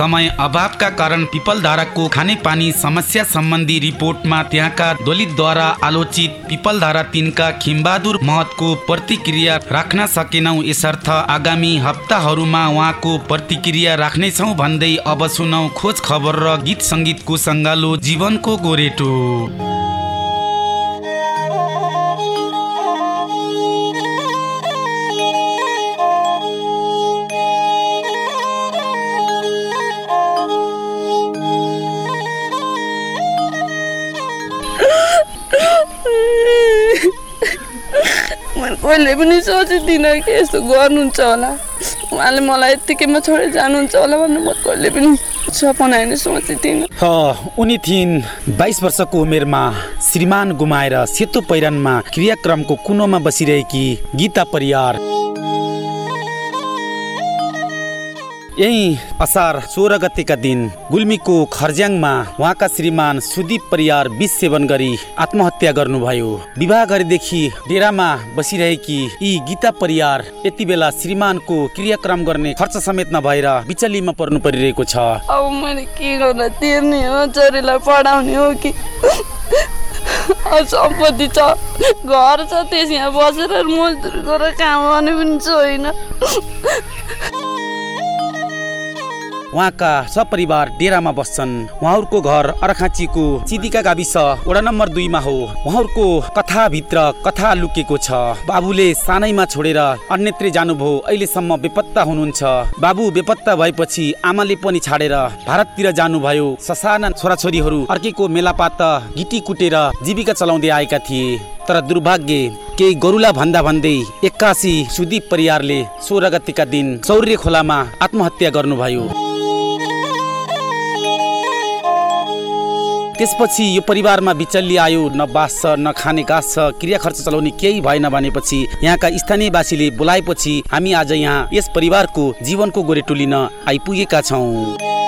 समय अभावका कारण पिपलधाराको खानेपानी समस्या सम्बन्धी रिपोर्टमा त्यहाँका दलितद्वारा आलोचित पिपलधारा तिनका खिमबहादुर महतको प्रतिक्रिया राख्न सकेनौ। यसर्थ आगामी हप्ताहरूमा उहाँको प्रतिक्रिया राख्नेछौ भन्दै अब सुनौ खोज खबर र गीत सङ्गीतको सङ्गालो जीवनको गोरेटो। कहिले पनि सोचिदिनँ कि यस्तो गर्नुहुन्छ होला। उहाँले मलाई यत्तिकैमा छोडेर जानुहुन्छ होला भनेर म कहिले पनि सपना होइन सोचिदिनँ उनी थिइन् बाइस वर्षको उमेरमा श्रीमान गुमाएर सेतो पहिरनमा क्रियाक्रमको कुनोमा बसिरहेकी गीता परियार। यही असार सोह्र गतेका दिन गुल्मीको खर्ज्याङमा उहाँका श्रीमान सुदीप परियार विष सेवन गरी आत्महत्या गर्नुभयो। विवाह गरेदेखि डेरामा बसिरहेकी यी गीता परियार यति बेला श्रीमानको क्रियाक्रम गर्ने खर्च समेत नभएर बिचलीमा पर्नु परिरहेको छ। अब मैले के गर्न? तिर्ने हो छोरीलाई पढाउने हो कि? सम्पत्ति छ। घर छ त्यस यहाँ बसेर मजदुर गरेर काम गर्ने पनि छैन उहाँका सपरिवार डेरामा बस्छन्। उहाँहरूको घर अर्खाँचीको चिदिका गाविस वडा नम्बर दुईमा हो। उहाँहरूको कथाभित्र कथा लुकेको छ। बाबुले सानैमा छोडेर अन्यत्रै जानुभयो अहिलेसम्म बेपत्ता हुनुहुन्छ। बाबु बेपत्ता भएपछि आमाले पनि छाडेर भारततिर जानुभयो। ससाना छोराछोरीहरू अर्केको मेलापात गिटी कुटेर जीविका चलाउँदै आएका थिए। तर दुर्भाग्य केही गरुला भन्दा भन्दै एक्कासी सुदीप परियारले सोह्र गतिका दिन सौर्य खोलामा आत्महत्या गर्नुभयो। त्यसपछि यो परिवारमा बिचल्ली आयो न बास छ न खाने घाँस क्रिया खर्च चलाउने केही भएन भनेपछि यहाँका स्थानीयवासीले बोलाएपछि हामी आज यहाँ यस परिवारको जीवनको गोरेटो लिन आइपुगेका छौँ।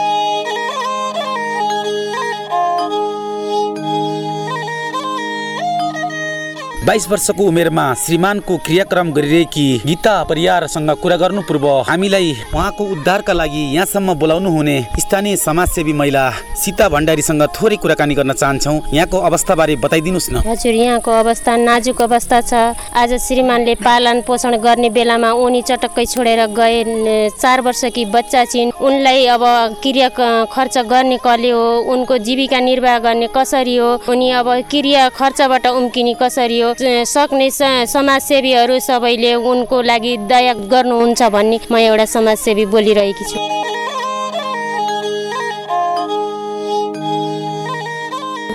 बाइस वर्षको उमेरमा श्रीमानको क्रियाक्रम गरिरहेकी गीता परियारसँग कुरा गर्नु पूर्व हामीलाई उहाँको उद्धारका लागि यहाँसम्म बोलाउनु हुने स्थानीय समाजसेवी महिला सीता भण्डारीसँग थोरै कुराकानी गर्न चाहन्छौँ। यहाँको अवस्थाबारे बताइदिनुहोस् न। हजुर यहाँको अवस्था नाजुक अवस्था छ। आज श्रीमानले पालन पोषण गर्ने बेलामा उनी चटक्कै छोडेर गए। चार वर्षकी बच्चा छिन्। उनलाई अब क्रिया खर्च गर्ने कसले हो। उनको जीविका निर्वाह गर्ने कसरी हो? उनी अब क्रिया खर्चबाट उम्किने कसरी हो? सक्ने समाजसेवीहरू सबैले उनको लागि दया गर्नुहुन्छ भन्ने म एउटा समाजसेवी बोलिरहेकी छु।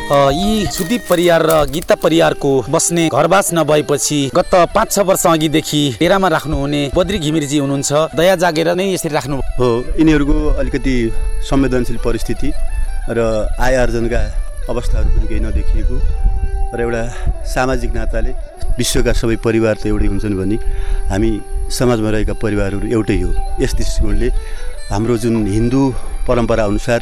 यी सुदीप परियार र गीता परियारको बस्ने घरबास नभएपछि गत पाँच छ वर्ष अघिदेखि डेरामा राख्नुहुने बद्री घिमिरजी हुनुहुन्छ। दया जागेर नै यसरी राख्नु हो यिनीहरूको अलिकति संवेदनशील परिस्थिति र आय आर्जनका अवस्थाहरू पनि केही नदेखिएको। र एउटा सामाजिक नाताले विश्वका सबै परिवार त एउटै हुन्छन् भने हामी समाजमा रहेका परिवारहरू एउटै हो। यस दृष्टिकोणले हाम्रो जुन हिन्दू परम्परा अनुसार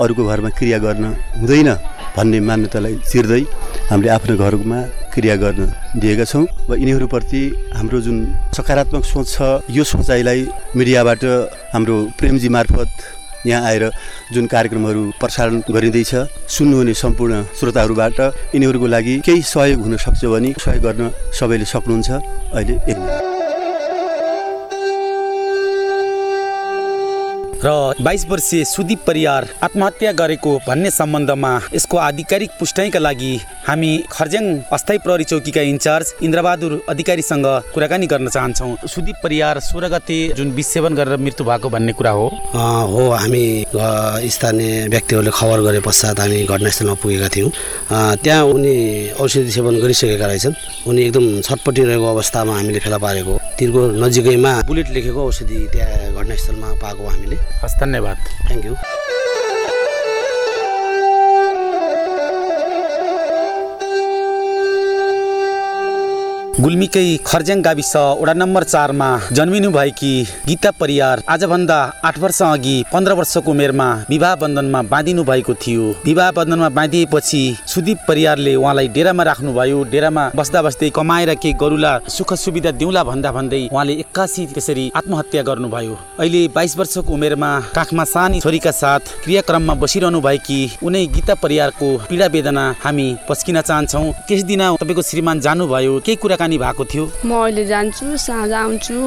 अरूको घरमा क्रिया गर्न हुँदैन भन्ने मान्यतालाई चिर्दै हामीले आफ्नो घरमा क्रिया गर्न दिएका छौँ र यिनीहरूप्रति हाम्रो जुन सकारात्मक सोच छ यो सोचाइलाई मिडियाबाट हाम्रो प्रेमजी मार्फत यहाँ आएर जुन कार्यक्रमहरू प्रसारण गरिँदैछ सुन्नुहुने सम्पूर्ण श्रोताहरूबाट यिनीहरूको लागि केही सहयोग हुन सक्छ भने सहयोग गर्न सबैले सक्नुहुन्छ। अहिले एक र बाइस वर्षीय सुदीप परियार आत्महत्या गरेको भन्ने सम्बन्धमा यसको आधिकारिक पुष्टाइका लागि हामी खर्ज्याङ अस्थायी प्रहरी चौकीका इन्चार्ज इन्द्रबहादुर अधिकारीसँग कुराकानी गर्न चाहन्छौँ। सुदीप परियार सोह्र गते जुन विष सेवन गरेर मृत्यु भएको भन्ने कुरा हो। हो हामी स्थानीय व्यक्तिहरूले खबर गरे पश्चात हामी घटनास्थलमा पुगेका थियौँ। त्यहाँ उनी औषधि सेवन गरिसकेका रहेछन्। उनी एकदम छटपटिरहेको अवस्थामा हामीले फेला पारेको। तिनको नजिकैमा बुलेट लेखेको औषधि त्यहाँ घटनास्थलमा पाएको हामीले। हस् धन्यवाद। थ्याङ्क यू गुल्मीकै खर्ज्याङ गाविस वडा नम्बर चारमा जन्मिनु भएकी गीता परियार आजभन्दा आठ वर्ष अघि पन्ध्र वर्षको उमेरमा विवाह बन्धनमा बाँधिनु भएको थियो। विवाह बन्धनमा बाँधिएपछि सुदीप परियारले उहाँलाई डेरामा राख्नुभयो। डेरामा बस्दा बस्दै कमाएर केही गरुला सुख सुविधा दिउला भन्दा भन्दै उहाँले एक्कासी त्यसरी आत्महत्या गर्नुभयो। अहिले बाइस वर्षको उमेरमा काखमा सानी छोरीका साथ क्रियाक्रममा बसिरहनु भएकी उनै गीता परियारको पीडा वेदना हामी पस्किन चाहन्छौँ। त्यस दिन तपाईँको श्रीमान जानुभयो। केही कुराकानी भएको थियो? म अहिले जान्छु साँझ आउँछु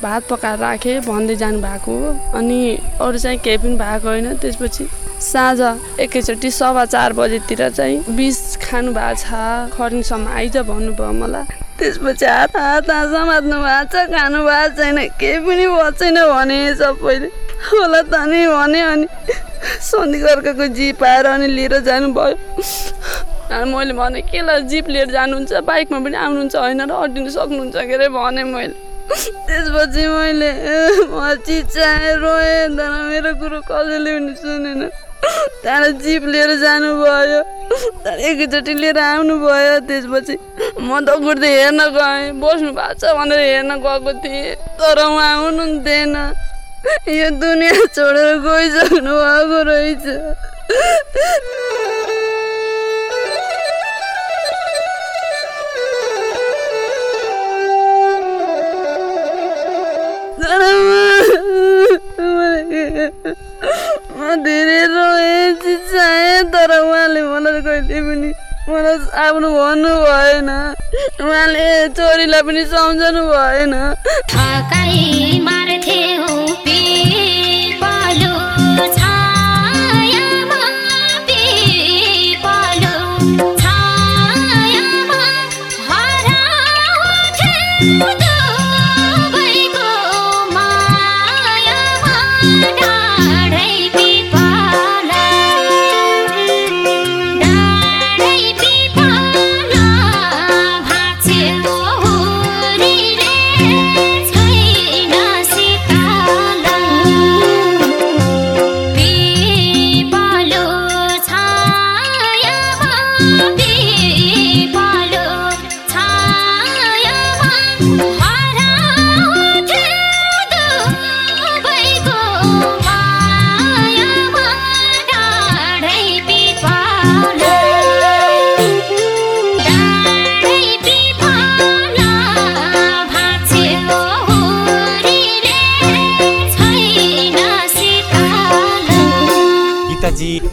भात पकाएर राखेँ भन्दै जानुभएको हो। अनि अरू चाहिँ केही पनि भएको होइन। त्यसपछि साँझ एकैचोटि सवा चार बजेतिर चाहिँ बिस खानु भएको छ। खर्नीसम्म आइज भन्नुभयो मलाई। त्यसपछि हात हात समात्नु भएको छ खानु भएको छैन केही पनि भएको छैन भने सबैले। होला त नि भने अनि। सन्धि अर्काको जिप आएर अनि लिएर जानुभयो। मैले भने के ल जिप लिएर जानुहुन्छ? बाइकमा पनि आउनुहुन्छ होइन र अटिनु सक्नुहुन्छ के अरे? भने मैले। त्यसपछि मैले म चिच्चाएँ रोएँ तर मेरो कुरो कसैले पनि सुनेन। त्यहाँबाट जिप लिएर जानुभयो त्यहाँदेखि एकैचोटि लिएर आउनुभयो। त्यसपछि म दगुर्दै हेर्न गएँ बस्नु भएको छ भनेर हेर्न गएको थिएँ तर उहाँ हुनुहुन्थेन यो दुनियाँ छोडेर गइसक्नु भएको रहेछ। म धेरै रोएँ चिच्चाएँ तर उहाँले मलाई कहिले पनि मलाई आफ्नो भन्नु भएन उहाँले छोरीलाई पनि सम्झनु भएन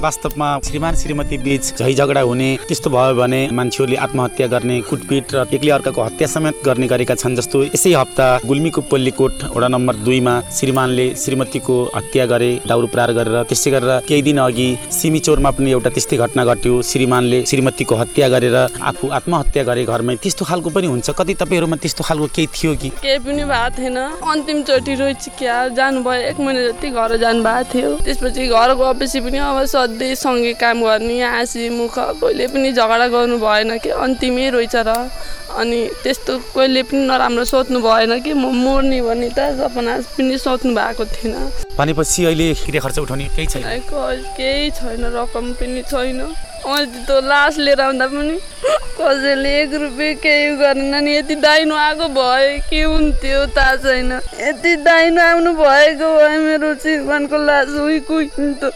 वास्तवमा श्रीमान श्रीमती बीच झै झगडा हुने त्यस्तो भयो भने मान्छेहरूले आत्महत्या गर्ने कुटपिट र एक्लै अर्काको हत्या समेत गर्ने गरेका छन् जस्तो यसै हप्ता गुल्मीको पल्लीकोट वडा नम्बर दुईमा श्रीमानले श्रीमतीको हत्या गरे दाउरो प्रहार गरेर त्यसै गरेर केही दिन अघि सिमीचोरमा पनि एउटा त्यस्तै घटना घट्यो। श्रीमानले श्रीमतीको हत्या गरेर आफू आत्महत्या गरे घरमै त्यस्तो खालको पनि हुन्छ। कति तपाईँहरूमा त्यस्तो खालको केही थियो कि? केही पनि भएको थिएन। अन्तिमचोटि रोइचिक्या जानुभयो एक महिना जति घर जानुभएको थियो। त्यसपछि घर गएपछि पनि अब सधैँ सँगै काम गर्ने हाँसी मुख कहिले पनि झगडा गर्नु भएन कि अन्तिमै रोइछ र। अनि त्यस्तो कहिले पनि नराम्रो सोच्नु भएन कि म मर्ने भन्ने त सपना पनि सोच्नु भएको थिएन। भनेपछि अहिले खर्च उठाउने केही छैन? केही छैन रकम पनि छैन। अस्ति त लास लिएर आउँदा पनि कसैले एक रुपियाँ केही गरेन नि यति दाइनो आएको भए के हुन्थ्यो थाहा छैन यति दाइनो आउनु भएको भए मेरो श्रीमानको लास उही कुहिन्थ्यो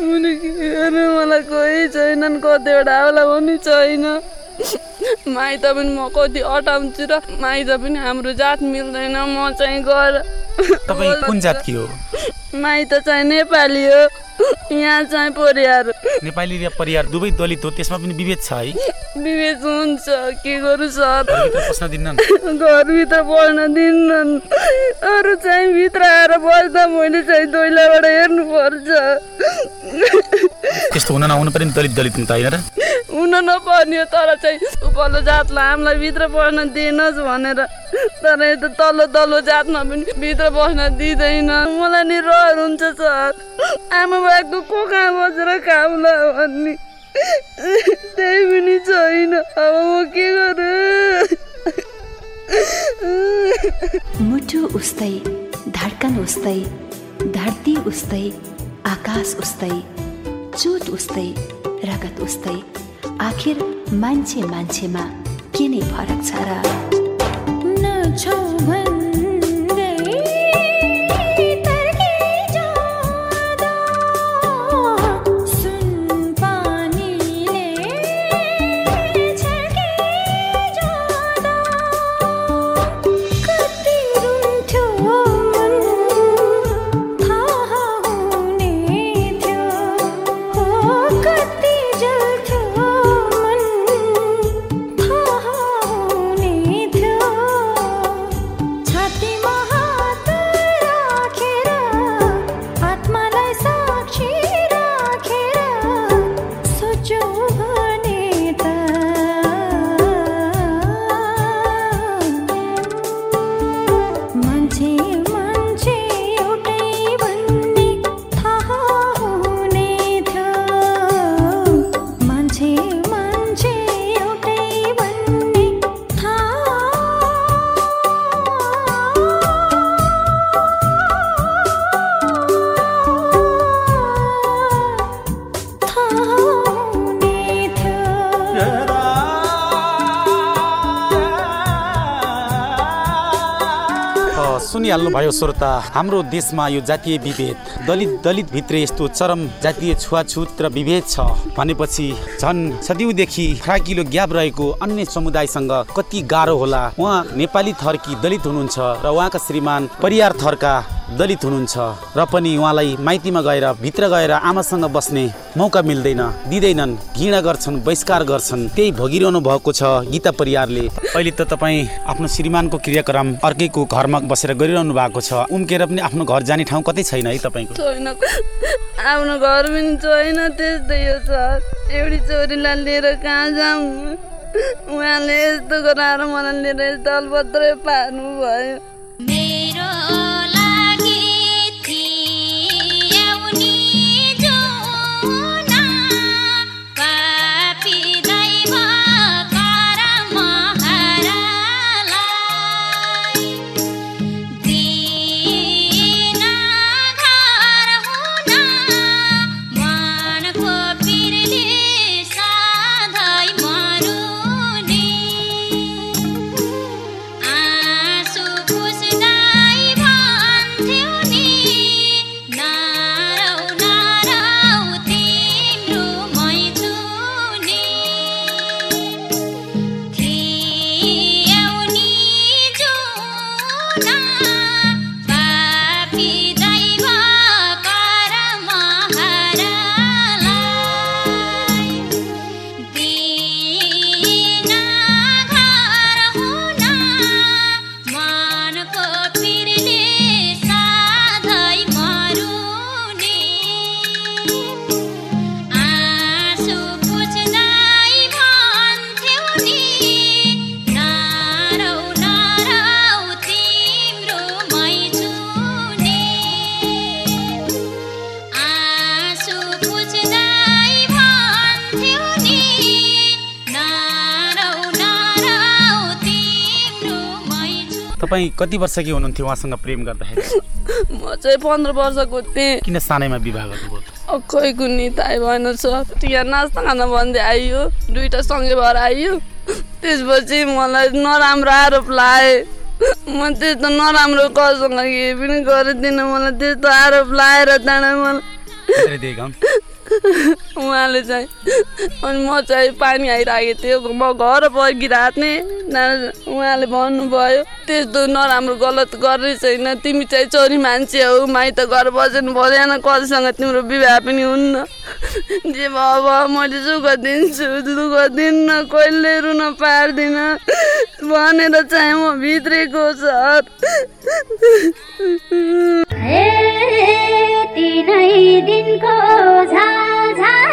मलाई कोही छैनन् कतिवटा होला पनि छैन माइत पनि म कति अटाउँछु र माइत पनि हाम्रो जात मिल्दैन म चाहिँ गएर तपाईँ कुन जातकी हो माइत चाहिँ नेपाली हो। यहाँ चाहिँ परिवार नेपाली र परिवार दुवै दलित हो त्यसमा पनि विभेद छ है। विवेच हुन्छ के गरौँ सर? पस्न दिन्नन्। घरभित्र बस्न दिन्नन्। अरू चाहिँ भित्र आएर बस्दा मैले चाहिँ दैलाबाट हेर्नुपर्छ। त्यस्तो हुन नहुनु पनि दलित दलित त होइन र। हुन नपर्ने हो तर चाहिँ उपल्लो जातलाई हामीलाई भित्र बस्न दिएनस् भनेर। तर यता तल्लो तल्लो जातमा पनि भित्र बस्न दिँदैन। मलाई नि रहर हुन्छ सर। आमा बाबाको को कहाँ बसेर खाउला भन्ने। त्यही पनि छैन। अब म के गरौँ? मुटु उस्तै धड्कन उस्तै धरती उस्तै आकाश उस्तै चोट उस्तै रगत उस्तै आखिर मान्छे मान्छेमा के नै फरक छ र? नछौ भन्दै भयो श्रोता हाम्रो देशमा यो जातीय विभेद। दलित दलित भित्र यस्तो चरम जातीय छुवाछुत र विभेद छ। भनेपछि झन् सदिउँदेखि फ्राकिलो ग्याप रहेको अन्य समुदायसँग कति गाह्रो होला। उहाँ नेपाली थरकी दलित हुनुहुन्छ र उहाँका श्रीमान परियार थरका दलित हुनुहुन्छ र पनि उहाँलाई माइतीमा गएर भित्र गएर आमासँग बस्ने मौका मिल्दैन दिँदैनन् घृणा गर्छन् बहिष्कार गर्छन्। त्यही भोगिरहनु भएको छ गीता परियारले। अहिले त तपाईँ आफ्नो श्रीमानको क्रियाक्रम अर्कैको घरमा बसेर गरिरहनु भएको छ। उम्केर पनि आफ्नो घर जाने ठाउँ कतै छैन है तपाईँको? आफ्नो घर पनि छैन त्यस्तै हो सर। एउटी छोरीलाई लिएर कहाँ जाउँ? उहाँले यस्तो गराएर मलाई लिएर यस्तो भयो जुना तपाईँ कति वर्षकी हुनुहुन्थ्यो उहाँसँग प्रेम गर्दाखेरि? म चाहिँ पन्ध्र वर्षको थिएँ। किन सानैमा विवाह गर्नुभयो? खोइ कुनी थाहै भएन सर यहाँ नास्ता खाना भन्दै आइयो। दुइटा सँगै भएर आइयो। त्यसपछि मलाई नराम्रो आरोप लाए। म त्यस्तो नराम्रो कसँग केही पनि गरिदिनँ। मलाई त्यस्तो आरोप लाएर त्यहाँबाट मलाई। उहाँले चाहिँ अनि म चाहिँ पानी आइरहेको थियो। म घर बगिरहेको थिएँ। उहाँले भन्नुभयो त्यस्तो नराम्रो गलत गर्ने छैन। तिमी चाहिँ छोरी मान्छे हौ। माइत घर बस्नु भएन कसैसँग तिम्रो विवाह पनि हुन्न? जे भयो मैले सुख दिन्छु। दुःख दिन्न कहिले रुन पार्दिनँ? भनेर चाहिँ म भित्रेको नै दिनको झा झा